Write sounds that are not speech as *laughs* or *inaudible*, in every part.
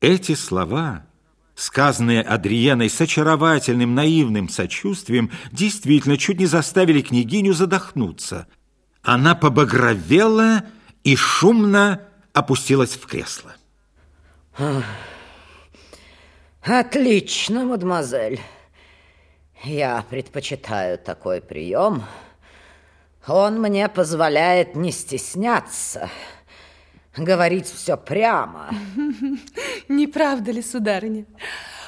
Эти слова, сказанные Адриеной с очаровательным наивным сочувствием, действительно чуть не заставили княгиню задохнуться. Она побагровела и шумно опустилась в кресло. Отлично, мадемуазель. Я предпочитаю такой прием. Он мне позволяет не стесняться, говорить все прямо. *laughs* Не правда ли, сударыня?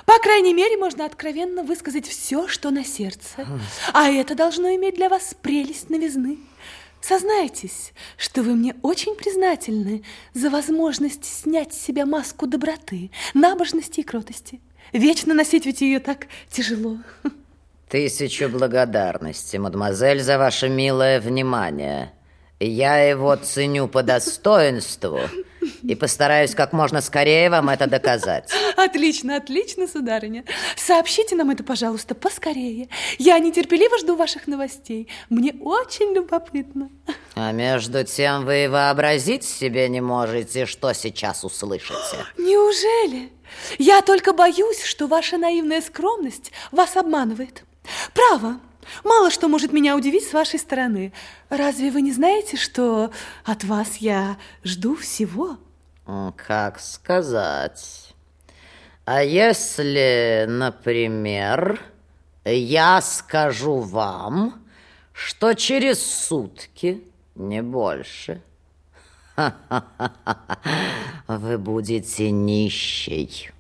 По крайней мере, можно откровенно высказать все, что на сердце. А это должно иметь для вас прелесть новизны. Сознайтесь, что вы мне очень признательны за возможность снять с себя маску доброты, набожности и кротости. Вечно носить ведь ее так тяжело. *laughs* Тысячу благодарностей, мадемуазель, за ваше милое внимание. Я его ценю по достоинству и постараюсь как можно скорее вам это доказать. Отлично, отлично, сударыня. Сообщите нам это, пожалуйста, поскорее. Я нетерпеливо жду ваших новостей. Мне очень любопытно. А между тем вы вообразить себе не можете, что сейчас услышите. Неужели? Я только боюсь, что ваша наивная скромность вас обманывает. Право, Мало что может меня удивить с вашей стороны. Разве вы не знаете, что от вас я жду всего? Как сказать? А если, например, я скажу вам, что через сутки, не больше, *laughs* вы будете нищей.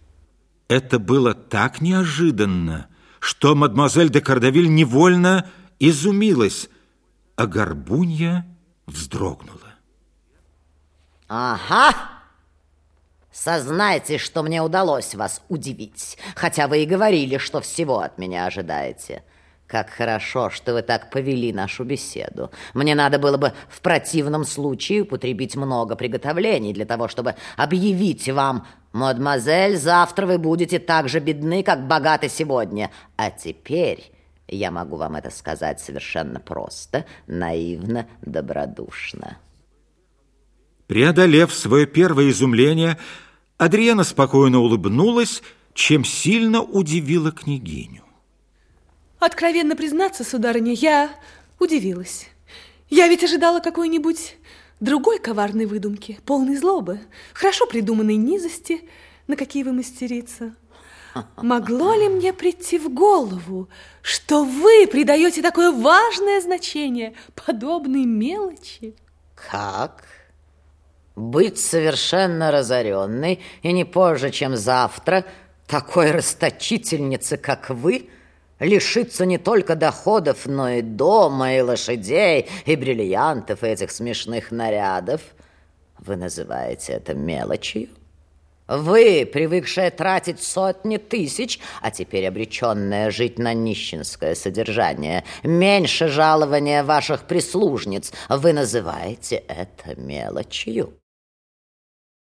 Это было так неожиданно, что мадемуазель де Кардавиль невольно изумилась, а горбунья вздрогнула. Ага! Сознайте, что мне удалось вас удивить, хотя вы и говорили, что всего от меня ожидаете. Как хорошо, что вы так повели нашу беседу. Мне надо было бы в противном случае употребить много приготовлений для того, чтобы объявить вам, мадемуазель, завтра вы будете так же бедны, как богаты сегодня. А теперь я могу вам это сказать совершенно просто, наивно, добродушно. Преодолев свое первое изумление, Адриана спокойно улыбнулась, чем сильно удивила княгиню. Откровенно признаться, сударыня, я удивилась. Я ведь ожидала какой-нибудь другой коварной выдумки, полной злобы, хорошо придуманной низости, на какие вы мастерица. Могло ли мне прийти в голову, что вы придаете такое важное значение подобной мелочи? Как? Быть совершенно разоренной и не позже, чем завтра, такой расточительницы, как вы – лишиться не только доходов, но и дома, и лошадей, и бриллиантов, и этих смешных нарядов. Вы называете это мелочью? Вы, привыкшая тратить сотни тысяч, а теперь обреченная жить на нищенское содержание, меньше жалования ваших прислужниц, вы называете это мелочью?